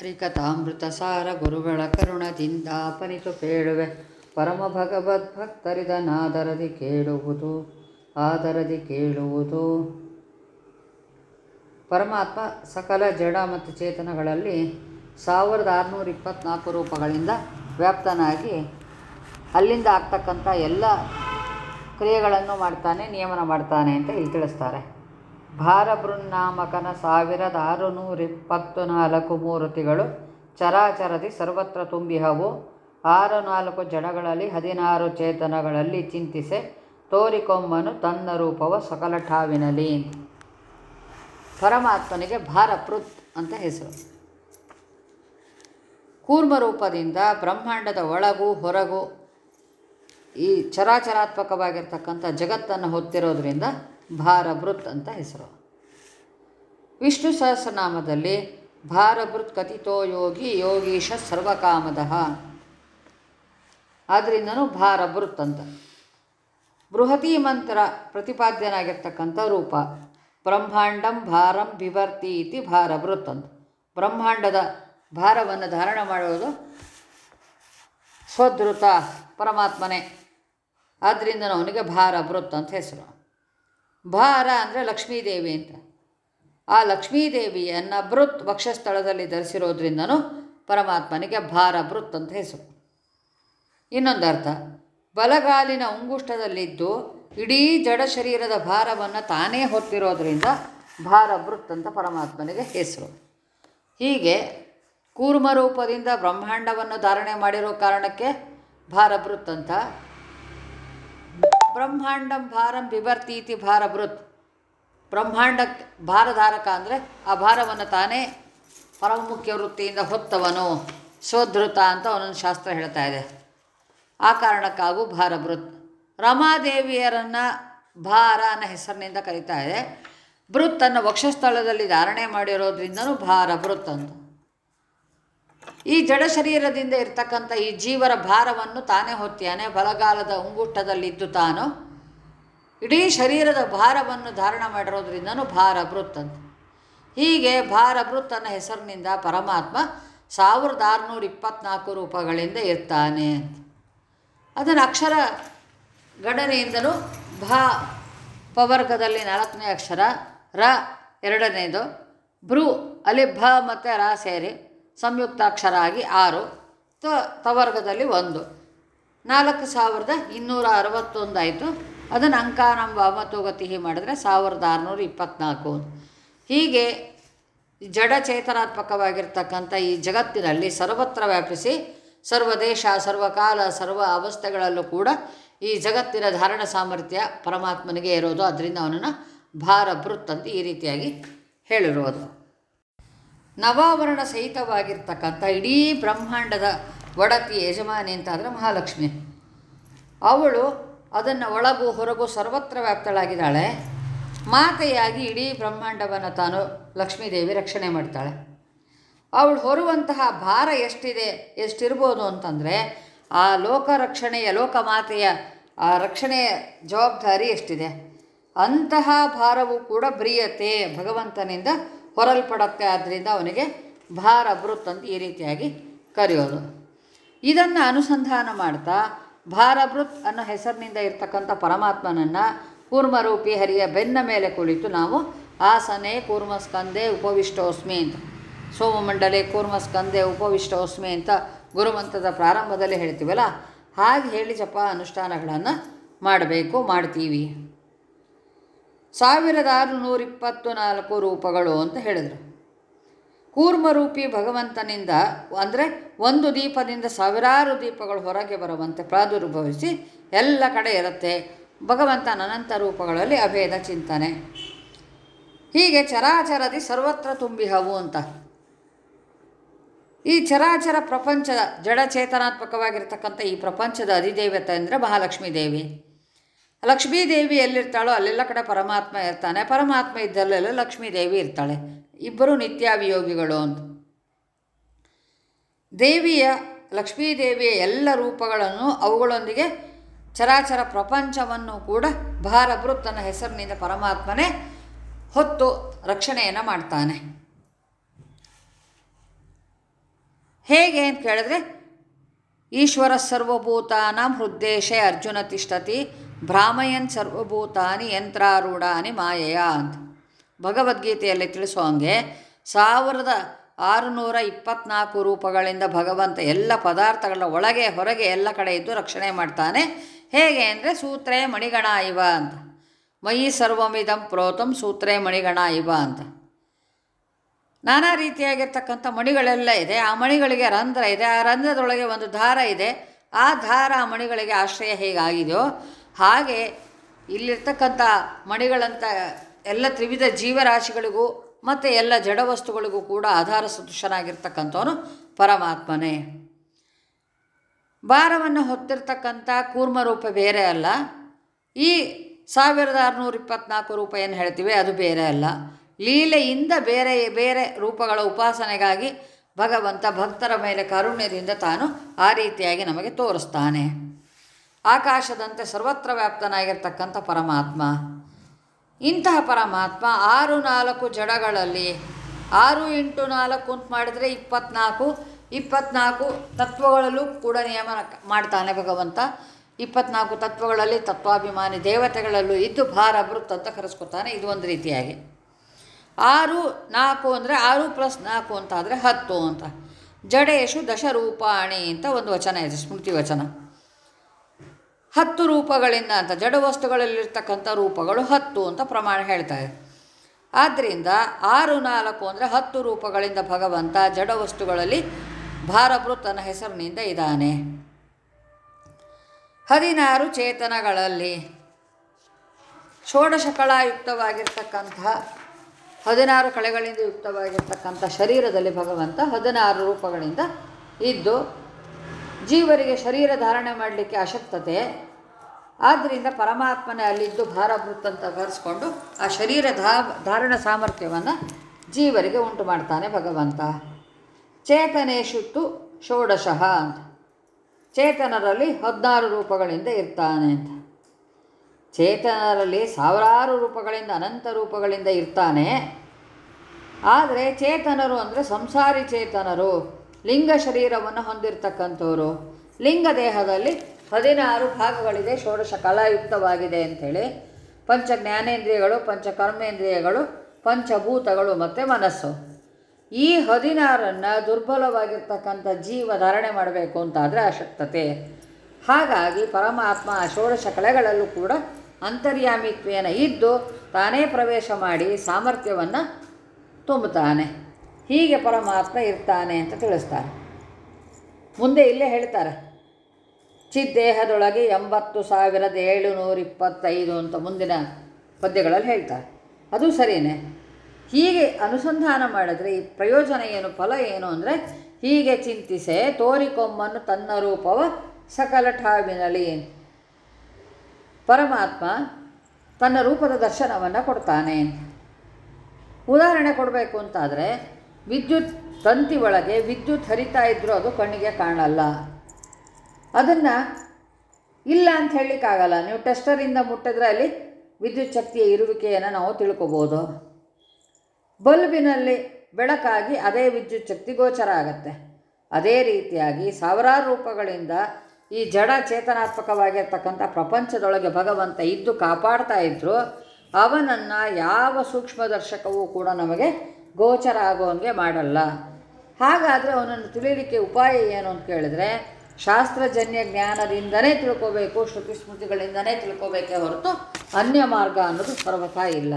ಹರಿಕಥಾಮೃತ ಸಾರ ಗುರುಗಳ ಕರುಣದಿಂದ ಅಪನಿತು ಕೇಳುವೆ. ಪರಮ ಭಗವದ್ ಭಕ್ತರಿದನಾದರದಿ ಕೇಳುವುದು, ಆದರದಿ ಕೇಳುವುದು. ಪರಮಾತ್ಮ ಸಕಲ ಜಡ ಮತ್ತು ಚೇತನಗಳಲ್ಲಿ ಸಾವಿರದ ಆರುನೂರ ಇಪ್ಪತ್ತ್ನಾಲ್ಕು ರೂಪಗಳಿಂದ ವ್ಯಾಪ್ತನಾಗಿ ಅಲ್ಲಿಂದ ಆಗ್ತಕ್ಕಂಥ ಎಲ್ಲ ಕ್ರಿಯೆಗಳನ್ನು ಮಾಡ್ತಾನೆ, ನಿಯಮನ ಮಾಡ್ತಾನೆ ಅಂತ ಇಲ್ಲಿ ತಿಳಿಸ್ತಾರೆ. ಭಾರಬೃನ್ನಾಮಕನ ಸಾವಿರದ ಆರುನೂರ ಇಪ್ಪತ್ತು ನಾಲ್ಕು ಮೂರ್ತಿಗಳು ಚರಾಚರದಿ ಸರ್ವತ್ರ ತುಂಬಿಹವು ಆರು ನಾಲ್ಕು ಜಡಗಳಲ್ಲಿ ಹದಿನಾರು ಚೇತನಗಳಲ್ಲಿ ಚಿಂತಿಸೆ. ತೋರಿಕೊಮ್ಮನು ತನ್ನ ರೂಪವ ಸಕಲಠಾವಿನಲಿ ಪರಮಾತ್ಮನಿಗೆ ಭಾರಪೃತ್ ಅಂತ ಹೆಸರು. ಕೂರ್ಮ ರೂಪದಿಂದ ಬ್ರಹ್ಮಾಂಡದ ಒಳಗೂ ಹೊರಗೂ ಈ ಚರಾಚರಾತ್ಮಕವಾಗಿರ್ತಕ್ಕಂಥ ಜಗತ್ತನ್ನು ಹೊತ್ತಿರೋದ್ರಿಂದ ಭಾರಭೃತ್ ಅಂತ ಹೆಸರು. ವಿಷ್ಣು ಸಹಸ್ರನಾಮದಲ್ಲಿ ಭಾರಭೃತ್ ಕಥಿತೋ ಯೋಗಿ ಯೋಗೀಶ ಸರ್ವಕಾಮದ. ಆದ್ದರಿಂದನೂ ಭಾರಭೃತ್ ಅಂತ. ಬೃಹತಿ ಮಂತ್ರ ಪ್ರತಿಪಾದ್ಯನಾಗಿರ್ತಕ್ಕಂಥ ರೂಪ. ಬ್ರಹ್ಮಾಂಡಂ ಭಾರಂ ಬಿಭರ್ತಿ ಇತಿ ಭಾರಭೃತ್ ಅಂತ. ಬ್ರಹ್ಮಾಂಡದ ಭಾರವನ್ನು ಧಾರಣ ಮಾಡುವುದು ಸ್ವಧೃತ ಪರಮಾತ್ಮನೇ. ಆದ್ದರಿಂದ ಅವನಿಗೆ ಭಾರಭೃತ್ ಅಂತ ಹೆಸರು. ಭಾರ ಅಂದರೆ ಲಕ್ಷ್ಮೀದೇವಿ ಅಂತ. ಆ ಲಕ್ಷ್ಮೀದೇವಿಯನ್ನು ಬೃತ್ ವಕ್ಷಸ್ಥಳದಲ್ಲಿ ಧರಿಸಿರೋದ್ರಿಂದನೂ ಪರಮಾತ್ಮನಿಗೆ ಭಾರಭೃತ್ ಅಂತ ಹೆಸರು. ಇನ್ನೊಂದು ಅರ್ಥ, ಬಲಗಾಲಿನ ಉಂಗುಷ್ಟದಲ್ಲಿದ್ದು ಇಡೀ ಜಡ ಶರೀರದ ಭಾರವನ್ನು ತಾನೇ ಹೊತ್ತಿರೋದ್ರಿಂದ ಭಾರಭೃತ್ ಅಂತ ಪರಮಾತ್ಮನಿಗೆ ಹೆಸರು. ಹೀಗೆ ಕೂರ್ಮ ರೂಪದಿಂದ ಬ್ರಹ್ಮಾಂಡವನ್ನು ಧಾರಣೆ ಮಾಡಿರೋ ಕಾರಣಕ್ಕೆ ಭಾರಭೃತ್ ಅಂತ ಬ್ರಹ್ಮಾಂಡಂ ಭಾರಂ ಬಿಭರ್ತೀತಿ ಭಾರಭೃತ್. ಬ್ರಹ್ಮಾಂಡಕ್ಕೆ ಭಾರಧಾರಕ ಅಂದರೆ ಆ ಭಾರವನ್ನು ತಾನೇ ಪರಮುಖ್ಯ ವೃತ್ತಿಯಿಂದ ಹೊತ್ತವನು. ಸ್ವಧೃತ ಅಂತ ಅವನೊಂದು ಶಾಸ್ತ್ರ ಹೇಳ್ತಾ ಇದೆ. ಆ ಕಾರಣಕ್ಕಾಗೂ ಭಾರಭೃತ್. ರಮಾದೇವಿಯರನ್ನು ಭಾರ ಅನ್ನೋ ಹೆಸರಿನಿಂದ ಕರೀತಾ ಇದೆ. ಬೃತ್ ವಕ್ಷಸ್ಥಳದಲ್ಲಿ ಧಾರಣೆ ಮಾಡಿರೋದ್ರಿಂದನೂ ಭಾರಭೃತ್ ಅಂತ ಈ ಜಡ ಶರೀರದಿಂದ ಇರ್ತಕ್ಕಂಥ ಈ ಜೀವರ ಭಾರವನ್ನು ತಾನೇ ಹೊತ್ತಿಯಾನೆ, ಬಲಗಾಲದ ಉಂಗುಟ್ಟದಲ್ಲಿದ್ದು ತಾನು ಇಡೀ ಶರೀರದ ಭಾರವನ್ನು ಧಾರಣ ಮಾಡಿರೋದ್ರಿಂದನೂ ಭಾರ ಅಂತ. ಹೀಗೆ ಭಾರ ಅನ್ನೋ ಹೆಸರಿನಿಂದ ಪರಮಾತ್ಮ ಸಾವಿರದ ಆರುನೂರ ಇಪ್ಪತ್ತ್ನಾಲ್ಕು ರೂಪಗಳಿಂದ ಇರ್ತಾನೆ ಅಂತ. ಅದನ್ನು ಅಕ್ಷರ ಗಣನೆಯಿಂದಲೂ ಭಾ ಪವರ್ಗದಲ್ಲಿ ನಾಲ್ಕನೇ ಅಕ್ಷರ ರ ಎರಡನೇದು ಭ್ರೂ, ಅಲ್ಲಿ ಭ ಮತ್ತು ರ ಸೇರಿ ಸಂಯುಕ್ತ ಅಕ್ಷರ ಆಗಿ ಆರು. ತ, ತವರ್ಗದಲ್ಲಿ ಒಂದು. ನಾಲ್ಕು ಸಾವಿರದ ಇನ್ನೂರ ಅರವತ್ತೊಂದು ಆಯಿತು. ಅದನ್ನು ಅಂಕಾನಂಬ ವಾಮತೋಗತಿ ಮಾಡಿದ್ರೆ ಸಾವಿರದ ಆರುನೂರ ಇಪ್ಪತ್ತ್ನಾಲ್ಕು ಹೀಗೆ ಜಡ ಚೇತನಾತ್ಮಕವಾಗಿರ್ತಕ್ಕಂಥ ಈ ಜಗತ್ತಿನಲ್ಲಿ ಸರ್ವತ್ರ ವ್ಯಾಪಿಸಿ ಸರ್ವ ದೇಶ ಸರ್ವಕಾಲ ಸರ್ವ ಅವಸ್ಥೆಗಳಲ್ಲೂ ಕೂಡ ಈ ಜಗತ್ತಿನ ಧಾರಣ ಸಾಮರ್ಥ್ಯ ಪರಮಾತ್ಮನಿಗೆ ಇರೋದು ಅದರಿಂದ ಅವನನ್ನು ಭಾರ ಅಂತ ಈ ರೀತಿಯಾಗಿ ಹೇಳಿರೋದು ನವಾವರಣ ಸಹಿತವಾಗಿರ್ತಕ್ಕಂಥ ಇಡೀ ಬ್ರಹ್ಮಾಂಡದ ಒಡತಿ ಯಜಮಾನಿ ಅಂತಾದರೆ ಮಹಾಲಕ್ಷ್ಮಿ. ಅವಳು ಅದನ್ನು ಒಳಗು ಹೊರಗು ಸರ್ವತ್ರ ವ್ಯಾಪ್ತಳಾಗಿದ್ದಾಳೆ. ಮಾತೆಯಾಗಿ ಇಡೀ ಬ್ರಹ್ಮಾಂಡವನ್ನು ತಾನು ಲಕ್ಷ್ಮೀದೇವಿ ರಕ್ಷಣೆ ಮಾಡ್ತಾಳೆ. ಅವಳು ಹೊರುವಂತಹ ಭಾರ ಎಷ್ಟಿದೆ, ಎಷ್ಟಿರ್ಬೋದು ಅಂತಂದರೆ ಆ ಲೋಕ ರಕ್ಷಣೆಯ ಲೋಕಮಾತೆಯ ಆ ರಕ್ಷಣೆಯ ಜವಾಬ್ದಾರಿ ಎಷ್ಟಿದೆ? ಅಂತಹ ಭಾರವು ಕೂಡ ಬ್ರಿಯತೆ ಭಗವಂತನಿಂದ ಹೊರಲ್ಪಡತ್ತೆ ಆದ್ದರಿಂದ ಅವನಿಗೆ ಭಾರ ಬೃತ್ ಅಂತ ಈ ರೀತಿಯಾಗಿ ಕರೆಯೋದು. ಇದನ್ನು ಅನುಸಂಧಾನ ಮಾಡ್ತಾ ಭಾರಭೃತ್ ಅನ್ನೋ ಹೆಸರಿನಿಂದ ಇರ್ತಕ್ಕಂಥ ಪರಮಾತ್ಮನನ್ನು ಕೂರ್ಮರೂಪಿ ಹರಿಯ ಬೆನ್ನ ಮೇಲೆ ಕುಳಿತು ನಾವು ಆಸನೆ ಕೂರ್ಮಸ್ಕಂದೆ ಉಪವಿಷ್ಟೋಸ್ಮಿ ಅಂತ. ಸೋಮಮಂಡಲೆ ಕೂರ್ಮಸ್ಕಂದೆ ಉಪವಿಷ್ಟೋಸ್ಮಿ ಅಂತ ಗುರುಮಂತ್ರದ ಪ್ರಾರಂಭದಲ್ಲಿ ಹೇಳ್ತೀವಲ್ಲ, ಹಾಗೆ ಹೇಳಿ ಜಪ ಅನುಷ್ಠಾನಗಳನ್ನು ಮಾಡಬೇಕು, ಮಾಡ್ತೀವಿ. ಸಾವಿರದ ಆರುನೂರ ಇಪ್ಪತ್ತು ನಾಲ್ಕು ರೂಪಗಳು ಅಂತ ಹೇಳಿದರು. ಕೂರ್ಮರೂಪಿ ಭಗವಂತನಿಂದ, ಅಂದರೆ ಒಂದು ದೀಪದಿಂದ ಸಾವಿರಾರು ದೀಪಗಳು ಹೊರಗೆ ಬರುವಂತೆ ಪ್ರಾದುರ್ಭವಿಸಿ ಎಲ್ಲ ಕಡೆ ಇರುತ್ತೆ. ಭಗವಂತನ ಅನಂತ ರೂಪಗಳಲ್ಲಿ ಅಭೇದ ಚಿಂತನೆ. ಹೀಗೆ ಚರಾಚರದಿ ಸರ್ವತ್ರ ತುಂಬಿಹವು ಅಂತ. ಈ ಚರಾಚರ ಪ್ರಪಂಚದ ಜಡಚೇತನಾತ್ಮಕವಾಗಿರ್ತಕ್ಕಂಥ ಈ ಪ್ರಪಂಚದ ಅಧಿದೇವತೆ ಅಂದರೆ ಮಹಾಲಕ್ಷ್ಮೀ ದೇವಿ ಲಕ್ಷ್ಮೀ ದೇವಿ ಎಲ್ಲಿರ್ತಾಳೋ ಅಲ್ಲೆಲ್ಲ ಕಡೆ ಪರಮಾತ್ಮ ಇರ್ತಾನೆ. ಪರಮಾತ್ಮ ಇದ್ದಲ್ಲೆಲ್ಲ ಲಕ್ಷ್ಮೀ ದೇವಿ ಇರ್ತಾಳೆ. ಇಬ್ಬರು ನಿತ್ಯಾಭಿಯೋಗಿಗಳು ಅಂತ. ದೇವಿಯ, ಲಕ್ಷ್ಮೀದೇವಿಯ ಎಲ್ಲ ರೂಪಗಳನ್ನು ಅವುಗಳೊಂದಿಗೆ ಚರಾಚರ ಪ್ರಪಂಚವನ್ನು ಕೂಡ ಭಾರಬ್ರು ತನ್ನ ಹೆಸರಿನಿಂದ ಪರಮಾತ್ಮನೇ ಹೊತ್ತು ರಕ್ಷಣೆಯನ್ನು ಮಾಡ್ತಾನೆ. ಹೇಗೆ ಅಂತ ಕೇಳಿದ್ರೆ, ಈಶ್ವರ ಸರ್ವಭೂತಾನಾಂ ಹೃದ್ದೇಶೆ ಅರ್ಜುನ ತಿಷ್ಟತಿ ಭ್ರಾಮಯನ್ ಸರ್ವಭೂತಾನಿ ಯಂತ್ರಾರೂಢಾನಿ ಮಾಯೆಯ ಅಂತ ಭಗವದ್ಗೀತೆಯಲ್ಲಿ ತಿಳಿಸೋ ಹಂಗೆ ಸಾವಿರದ ಆರುನೂರ ಇಪ್ಪತ್ನಾಲ್ಕು ರೂಪಗಳಿಂದ ಭಗವಂತ ಎಲ್ಲ ಪದಾರ್ಥಗಳ ಒಳಗೆ, ಹೊರಗೆ ಎಲ್ಲ ಕಡೆ ಇದ್ದು ರಕ್ಷಣೆ ಮಾಡ್ತಾನೆ. ಹೇಗೆ ಅಂದರೆ ಸೂತ್ರೇ ಮಣಿಗಣ ಇವ ಅಂತ. ಮಯಿ ಸರ್ವಮಿದಂ ಪ್ರೋತಂ ಸೂತ್ರೇ ಮಣಿಗಣ ಇವ ಅಂತ. ನಾನಾ ರೀತಿಯಾಗಿರ್ತಕ್ಕಂಥ ಮಣಿಗಳೆಲ್ಲ ಇದೆ. ಆ ಮಣಿಗಳಿಗೆ ರಂಧ್ರ ಇದೆ. ಆ ರಂಧ್ರದೊಳಗೆ ಒಂದು ದಾರ ಇದೆ. ಆ ದಾರ ಆ ಮಣಿಗಳಿಗೆ ಆಶ್ರಯ ಹೇಗಾಗಿದೆಯೋ ಹಾಗೆ ಇಲ್ಲಿರ್ತಕ್ಕಂಥ ಮಣಿಗಳಂಥ ಎಲ್ಲ ತ್ರಿವಿಧ ಜೀವರಾಶಿಗಳಿಗೂ ಮತ್ತು ಎಲ್ಲ ಜಡ ವಸ್ತುಗಳಿಗೂ ಕೂಡ ಆಧಾರ ಸದೃಶನಾಗಿರ್ತಕ್ಕಂಥವನು ಪರಮಾತ್ಮನೇ. ಭಾರವನ್ನು ಹೊತ್ತಿರ್ತಕ್ಕಂಥ ಕೂರ್ಮ ರೂಪ ಬೇರೆ ಅಲ್ಲ. ಈ ಸಾವಿರದ ಆರುನೂರ ಇಪ್ಪತ್ನಾಲ್ಕು ರೂಪ ಏನು ಹೇಳ್ತೀವಿ? ಅದು ಬೇರೆ ಅಲ್ಲ. ಲೀಲೆಯಿಂದ ಬೇರೆ ಬೇರೆ ರೂಪಗಳ ಉಪಾಸನೆಗಾಗಿ ಭಗವಂತ ಭಕ್ತರ ಮೇಲೆ ಕಾರುಣ್ಯದಿಂದ ತಾನು ಆ ರೀತಿಯಾಗಿ ನಮಗೆ ತೋರಿಸ್ತಾನೆ. ಆಕಾಶದಂತೆ ಸರ್ವತ್ರ ವ್ಯಾಪ್ತನಾಗಿರ್ತಕ್ಕಂಥ ಪರಮಾತ್ಮ. ಇಂತಹ ಪರಮಾತ್ಮ ಆರು ನಾಲ್ಕು ಜಡಗಳಲ್ಲಿ ಆರು ಇಂಟು ನಾಲ್ಕು ಅಂತ ಮಾಡಿದರೆ ಇಪ್ಪತ್ನಾಲ್ಕು ಇಪ್ಪತ್ನಾಲ್ಕು ತತ್ವಗಳಲ್ಲೂ ಕೂಡ ನಿಯಮನ ಮಾಡ್ತಾನೆ ಭಗವಂತ. ಇಪ್ಪತ್ನಾಲ್ಕು ತತ್ವಗಳಲ್ಲಿ ತತ್ವಾಭಿಮಾನಿ ದೇವತೆಗಳಲ್ಲೂ ಇದ್ದು ಭಾರ ಬೃತ್ ಅಂತ ಕರೆಸ್ಕೊತಾನೆ ಇದು ಒಂದು ರೀತಿಯಾಗಿ. ಆರು ನಾಲ್ಕು ಅಂದರೆ ಆರು ಪ್ಲಸ್ ನಾಲ್ಕು ಅಂತ ಆದರೆ ಹತ್ತು ಅಂತ. ಜಡೇಶು ದಶರೂಪಾಣಿ ಅಂತ ಒಂದು ವಚನ ಇದೆ, ಸ್ಮೃತಿ ವಚನ. ಹತ್ತು ರೂಪಗಳಿಂದ ಅಂತ, ಜಡ ವಸ್ತುಗಳಲ್ಲಿರ್ತಕ್ಕಂಥ ರೂಪಗಳು ಹತ್ತು ಅಂತ ಪ್ರಮಾಣ ಹೇಳ್ತಾರೆ ಆದ್ದರಿಂದ ಆರು ನಾಲ್ಕು ಅಂದರೆ ಹತ್ತು ರೂಪಗಳಿಂದ ಭಗವಂತ ಜಡ ವಸ್ತುಗಳಲ್ಲಿ ತನ್ನ ಹೆಸರಿನಿಂದ ಇದ್ದಾನೆ. ಹದಿನಾರು ಚೇತನಗಳಲ್ಲಿ ಷೋಡಶ ಕಳಾಯುಕ್ತವಾಗಿರ್ತಕ್ಕಂತಹ ಹದಿನಾರು ಕಳೆಗಳಿಂದ ಯುಕ್ತವಾಗಿರ್ತಕ್ಕಂಥ ಶರೀರದಲ್ಲಿ ಭಗವಂತ ಹದಿನಾರು ರೂಪಗಳಿಂದ ಇದ್ದು ಜೀವರಿಗೆ ಶರೀರ ಧಾರಣೆ ಮಾಡಲಿಕ್ಕೆ ಅಶಕ್ತತೆ ಆದ್ದರಿಂದ ಪರಮಾತ್ಮನೇ ಅಲ್ಲಿದ್ದು ಭಾರಭೃತ್ ಅಂತ ಬರೆಸ್ಕೊಂಡು ಆ ಶರೀರ ಧಾರಣ ಸಾಮರ್ಥ್ಯವನ್ನು ಜೀವರಿಗೆ ಉಂಟು ಮಾಡ್ತಾನೆ ಭಗವಂತ. ಚೇತನೇಶುತ್ತು ಷೋಡಶಃ ಅಂತ. ಚೇತನರಲ್ಲಿ ಹದಿನಾರು ರೂಪಗಳಿಂದ ಇರ್ತಾನೆ ಅಂತ. ಚೇತನರಲ್ಲಿ ಸಾವಿರಾರು ರೂಪಗಳಿಂದ ಅನಂತ ರೂಪಗಳಿಂದ ಇರ್ತಾನೆ. ಆದರೆ ಚೇತನರು ಅಂದರೆ ಸಂಸಾರಿ ಚೇತನರು. ಲಿಂಗ ಶರೀರವನ್ನು ಹೊಂದಿರತಕ್ಕಂಥವ್ರು. ಲಿಂಗ ದೇಹದಲ್ಲಿ ಹದಿನಾರು ಭಾಗಗಳಿದೆ. ಷೋಡಶ ಕಲಾಯುಕ್ತವಾಗಿದೆ ಅಂಥೇಳಿ ಪಂಚ ಜ್ಞಾನೇಂದ್ರಿಯಗಳು, ಪಂಚ ಕರ್ಮೇಂದ್ರಿಯಗಳು, ಪಂಚಭೂತಗಳು ಮತ್ತು ಮನಸ್ಸು. ಈ ಹದಿನಾರನ್ನು ದುರ್ಬಲವಾಗಿರ್ತಕ್ಕಂಥ ಜೀವ ಧಾರಣೆ ಮಾಡಬೇಕು ಅಂತಾದರೆ ಅಶಕ್ತತೆ. ಹಾಗಾಗಿ ಪರಮಾತ್ಮ ಷೋಡಶ ಕಲೆಗಳಲ್ಲೂ ಕೂಡ ಅಂತರ್ಯಾಮಿತ್ವೇನ ಇದ್ದು ತಾನೇ ಪ್ರವೇಶ ಮಾಡಿ ಸಾಮರ್ಥ್ಯವನ್ನು ತುಂಬುತ್ತಾನೆ. ಹೀಗೆ ಪರಮಾತ್ಮ ಇರ್ತಾನೆ ಅಂತ ತಿಳಿಸ್ತಾರೆ. ಮುಂದೆ ಇಲ್ಲೇ ಹೇಳ್ತಾರೆ. ಚಿದ್ದೇಹದೊಳಗೆ ಎಂಬತ್ತು ಸಾವಿರದ ಏಳುನೂರ ಇಪ್ಪತ್ತೈದು ಅಂತ ಮುಂದಿನ ಪದ್ಯಗಳಲ್ಲಿ ಹೇಳ್ತಾರೆ. ಅದು ಸರಿಯೇ ಹೀಗೆ ಅನುಸಂಧಾನ ಮಾಡಿದ್ರೆ ಈ ಪ್ರಯೋಜನ ಏನು, ಫಲ ಏನು ಅಂದರೆ ಹೀಗೆ ಚಿಂತಿಸೆ ತೋರಿಕೊಮ್ಮನ್ನು ತನ್ನ ರೂಪವ ಸಕಲ ಠಾವಿನಲಿ ಪರಮಾತ್ಮ ತನ್ನ ರೂಪದ ದರ್ಶನವನ್ನು ಕೊಡ್ತಾನೆ. ಉದಾಹರಣೆ ಕೊಡಬೇಕು ಅಂತಾದರೆ ವಿದ್ಯುತ್ ತಂತಿ ಒಳಗೆ ವಿದ್ಯುತ್ ಹರಿತಾ ಇದ್ದರೂ ಅದು ಕಣ್ಣಿಗೆ ಕಾಣಲ್ಲ. ಅದನ್ನು ಇಲ್ಲ ಅಂತ ಹೇಳಲಿಕ್ಕಾಗಲ್ಲ. ನೀವು ಟೆಸ್ಟರಿಂದ ಮುಟ್ಟಿದ್ರೆ ಅಲ್ಲಿ ವಿದ್ಯುತ್ ಶಕ್ತಿಯ ಇರುವಿಕೆಯನ್ನು ನಾವು ತಿಳ್ಕೊಬೋದು. ಬಲ್ಬಿನಲ್ಲಿ ಬೆಳಕಾಗಿ ಅದೇ ವಿದ್ಯುತ್ ಶಕ್ತಿ ಗೋಚರ ಆಗುತ್ತೆ. ಅದೇ ರೀತಿಯಾಗಿ ಸಾವಿರಾರು ರೂಪಗಳಿಂದ ಈ ಜಡ ಚೇತನಾತ್ಮಕವಾಗಿರ್ತಕ್ಕಂಥ ಪ್ರಪಂಚದೊಳಗೆ ಭಗವಂತ ಇದ್ದು ಕಾಪಾಡ್ತಾ ಇದ್ದರು ಅವನನ್ನು ಯಾವ ಸೂಕ್ಷ್ಮದರ್ಶಕವೂ ಕೂಡ ನಮಗೆ ಗೋಚರ ಆಗೋನ್ಗೆ ಮಾಡಲ್ಲ. ಹಾಗಾದರೆ ಅವನನ್ನು ತಿಳಿಯಲಿಕ್ಕೆ ಉಪಾಯ ಏನು ಅಂತ ಕೇಳಿದ್ರೆ, ಶಾಸ್ತ್ರಜನ್ಯ ಜ್ಞಾನದಿಂದನೇ ತಿಳ್ಕೋಬೇಕು ಶ್ರುತಿ ಸ್ಮೃತಿಗಳಿಂದನೇ ತಿಳ್ಕೋಬೇಕೇ ಹೊರತು ಅನ್ಯ ಮಾರ್ಗ ಅನ್ನೋದು ಸರ್ವಥಾ ಇಲ್ಲ.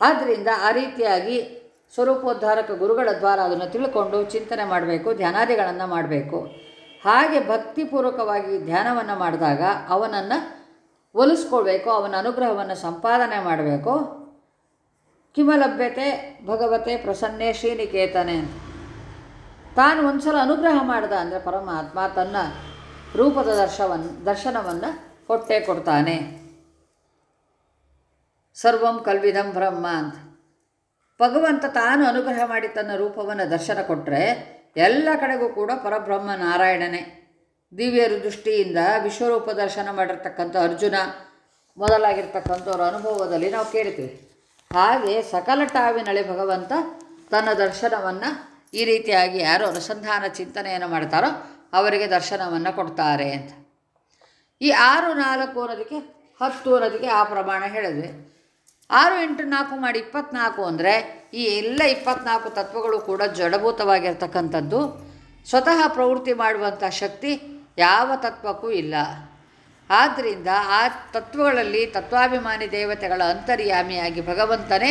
ಆದ್ದರಿಂದ ಆ ರೀತಿಯಾಗಿ ಸ್ವರೂಪೋದ್ಧಾರಕ ಗುರುಗಳ ದ್ವಾರ ಅದನ್ನು ತಿಳ್ಕೊಂಡು ಚಿಂತನೆ ಮಾಡಬೇಕು, ಧ್ಯಾನಾದಿಗಳನ್ನು ಮಾಡಬೇಕು. ಹಾಗೆ ಭಕ್ತಿಪೂರ್ವಕವಾಗಿ ಧ್ಯಾನವನ್ನು ಮಾಡಿದಾಗ ಅವನನ್ನು ಒಲಿಸ್ಕೊಳ್ಬೇಕು, ಅವನ ಅನುಗ್ರಹವನ್ನು ಸಂಪಾದನೆ ಮಾಡಬೇಕು. ಕಿಮಲಭ್ಯತೆ ಭಗವತೆ ಪ್ರಸನ್ನೇ ಶ್ರೀನಿಕೇತನೆ ಅಂತ. ತಾನು ಒಂದು ಸಲ ಅನುಗ್ರಹ ಮಾಡಿದ ಅಂದರೆ ಪರಮಾತ್ಮ ತನ್ನ ರೂಪದ ದರ್ಶವನ್ನು ದರ್ಶನವನ್ನು ಕೊಟ್ಟೇ ಕೊಡ್ತಾನೆ. ಸರ್ವಂ ಕಲ್ವಿದಂ ಬ್ರಹ್ಮ ಅಂತ. ಭಗವಂತ ತಾನು ಅನುಗ್ರಹ ಮಾಡಿ ತನ್ನ ರೂಪವನ್ನು ದರ್ಶನ ಕೊಟ್ಟರೆ ಎಲ್ಲ ಕಡೆಗೂ ಕೂಡ ಪರಬ್ರಹ್ಮ ನಾರಾಯಣನೇ. ದಿವ್ಯರು ದೃಷ್ಟಿಯಿಂದ ವಿಶ್ವರೂಪ ದರ್ಶನ ಮಾಡಿರ್ತಕ್ಕಂಥ ಅರ್ಜುನ, ಮೊದಲಾಗಿರ್ತಕ್ಕಂಥವ್ರ ಅನುಭವದಲ್ಲಿ ನಾವು ಕೇಳ್ತೀವಿ. ಹಾಗೆ ಸಕಲ ಟಾವಿನಳೆ ಭಗವಂತ ತನ್ನ ದರ್ಶನವನ್ನು ಈ ರೀತಿಯಾಗಿ ಯಾರು ಅನುಸಂಧಾನ ಚಿಂತನೆಯನ್ನು ಮಾಡ್ತಾರೋ ಅವರಿಗೆ ದರ್ಶನವನ್ನು ಕೊಡ್ತಾರೆ ಅಂತ. ಈ ಆರು ನಾಲ್ಕು ಅನ್ನೋದಕ್ಕೆ ಹತ್ತು ಅನ್ನೋದಕ್ಕೆ ಆ ಪ್ರಮಾಣ ಹೇಳಿದ್ವಿ. ಆರು ಎಂಟು ನಾಲ್ಕು ಮಾಡಿ ಇಪ್ಪತ್ನಾಲ್ಕು ಅಂದರೆ ಈ ಎಲ್ಲ ಇಪ್ಪತ್ನಾಲ್ಕು ತತ್ವಗಳು ಕೂಡ ಜಡಭೂತವಾಗಿರ್ತಕ್ಕಂಥದ್ದು. ಸ್ವತಃ ಪ್ರವೃತ್ತಿ ಮಾಡುವಂಥ ಶಕ್ತಿ ಯಾವ ತತ್ವಕ್ಕೂ ಇಲ್ಲ. ಆದ್ದರಿಂದ ಆ ತತ್ವಗಳಲ್ಲಿ ತತ್ವಾಭಿಮಾನಿ ದೇವತೆಗಳ ಅಂತರ್ಯಾಮಿಯಾಗಿ ಭಗವಂತನೇ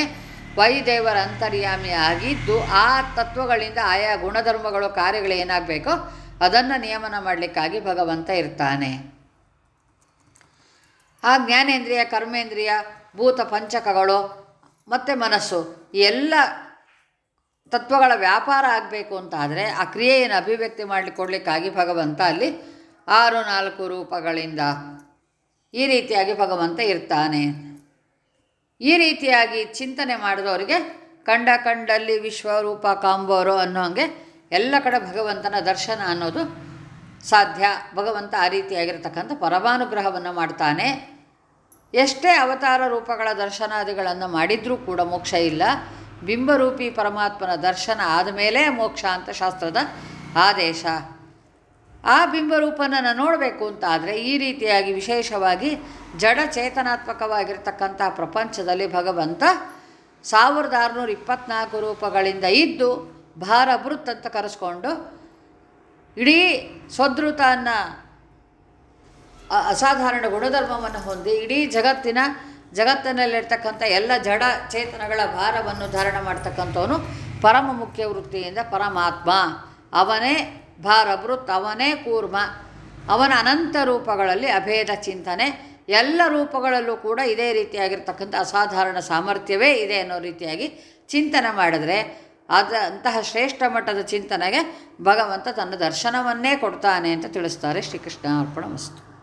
ವೈದೇವರ ಅಂತರ್ಯಾಮಿ ಆಗಿದ್ದು ಆ ತತ್ವಗಳಿಂದ ಆಯಾ ಗುಣಧರ್ಮಗಳು, ಕಾರ್ಯಗಳು ಏನಾಗಬೇಕೋ ಅದನ್ನು ನಿಯಮನ ಮಾಡಲಿಕ್ಕಾಗಿ ಭಗವಂತ ಇರ್ತಾನೆ. ಆ ಜ್ಞಾನೇಂದ್ರಿಯ, ಕರ್ಮೇಂದ್ರಿಯ, ಭೂತ ಪಂಚಕಗಳು ಮತ್ತು ಮನಸ್ಸು ಎಲ್ಲ ತತ್ವಗಳ ವ್ಯಾಪಾರ ಆಗಬೇಕು ಅಂತಾದರೆ ಆ ಕ್ರಿಯೆಯನ್ನು ಅಭಿವ್ಯಕ್ತಿ ಮಾಡಲಿಕ್ಕೆ ಕೊಡಲಿಕ್ಕಾಗಿ ಭಗವಂತ ಅಲ್ಲಿ ಆರು ನಾಲ್ಕು ರೂಪಗಳಿಂದ ಈ ರೀತಿಯಾಗಿ ಭಗವಂತ ಇರ್ತಾನೆ. ಈ ರೀತಿಯಾಗಿ ಚಿಂತನೆ ಮಾಡಿದವರಿಗೆ ಕಂಡ ಕಂಡಲ್ಲಿ ವಿಶ್ವರೂಪ ಕಾಂಬೋರು ಅನ್ನೋ ಹಾಗೆ ಎಲ್ಲ ಕಡೆ ಭಗವಂತನ ದರ್ಶನ ಅನ್ನೋದು ಸಾಧ್ಯ. ಭಗವಂತ ಆ ರೀತಿಯಾಗಿರ್ತಕ್ಕಂಥ ಪರಮಾನುಗ್ರಹವನ್ನು ಮಾಡ್ತಾನೆ. ಎಷ್ಟೇ ಅವತಾರ ರೂಪಗಳ ದರ್ಶನಾದಿಗಳನ್ನು ಮಾಡಿದರೂ ಕೂಡ ಮೋಕ್ಷ ಇಲ್ಲ. ಬಿಂಬರೂಪಿ ಪರಮಾತ್ಮನ ದರ್ಶನ ಆದಮೇಲೆ ಮೋಕ್ಷ ಅಂತ ಶಾಸ್ತ್ರದ ಆದೇಶ. ಆ ಬಿಂಬರೂಪನನ್ನು ನೋಡಬೇಕು ಅಂತ ಆದರೆ ಈ ರೀತಿಯಾಗಿ ವಿಶೇಷವಾಗಿ ಜಡ ಚೇತನಾತ್ಮಕವಾಗಿರ್ತಕ್ಕಂಥ ಪ್ರಪಂಚದಲ್ಲಿ ಭಗವಂತ ಸಾವಿರದ ಆರುನೂರ ಇಪ್ಪತ್ನಾಲ್ಕು ರೂಪಗಳಿಂದ ಇದ್ದು ಭಾರ ಬೃತ್ ಅಂತ ಕರೆಸ್ಕೊಂಡು ಇಡೀ ಸ್ವದೃತ ಅನ್ನೋ ಅ- ಅಸಾಧಾರಣ ಗುಣಧರ್ಮವನ್ನು ಹೊಂದಿ ಇಡೀ ಜಗತ್ತಿನ, ಜಗತ್ತಿನಲ್ಲಿರ್ತಕ್ಕಂಥ ಎಲ್ಲ ಜಡ ಚೇತನಗಳ ಭಾರವನ್ನು ಧಾರಣ ಮಾಡ್ತಕ್ಕಂಥವನು ಪರಮ ಮುಖ್ಯ ವೃತ್ತಿಯಿಂದ ಪರಮಾತ್ಮ. ಅವನೇ ಭಾರಭೃತ್ ಅವನೇ ಕೂರ್ಮ. ಅವನ ಅನಂತ ರೂಪಗಳಲ್ಲಿ ಅಭೇದ ಚಿಂತನೆ. ಎಲ್ಲ ರೂಪಗಳಲ್ಲೂ ಕೂಡ ಇದೇ ರೀತಿಯಾಗಿರ್ತಕ್ಕಂಥ ಅಸಾಧಾರಣ ಸಾಮರ್ಥ್ಯವೇ ಇದೆ ಅನ್ನೋ ರೀತಿಯಾಗಿ ಚಿಂತನೆ ಮಾಡಿದರೆ, ಅದ ಅಂತಹ ಶ್ರೇಷ್ಠ ಮಟ್ಟದ ಚಿಂತನೆಗೆ ಭಗವಂತ ತನ್ನ ದರ್ಶನವನ್ನೇ ಕೊಡ್ತಾನೆ ಅಂತ ತಿಳಿಸ್ತಾರೆ ಶ್ರೀಕೃಷ್ಣ ಅರ್ಪಣ ಮಸ್ತು.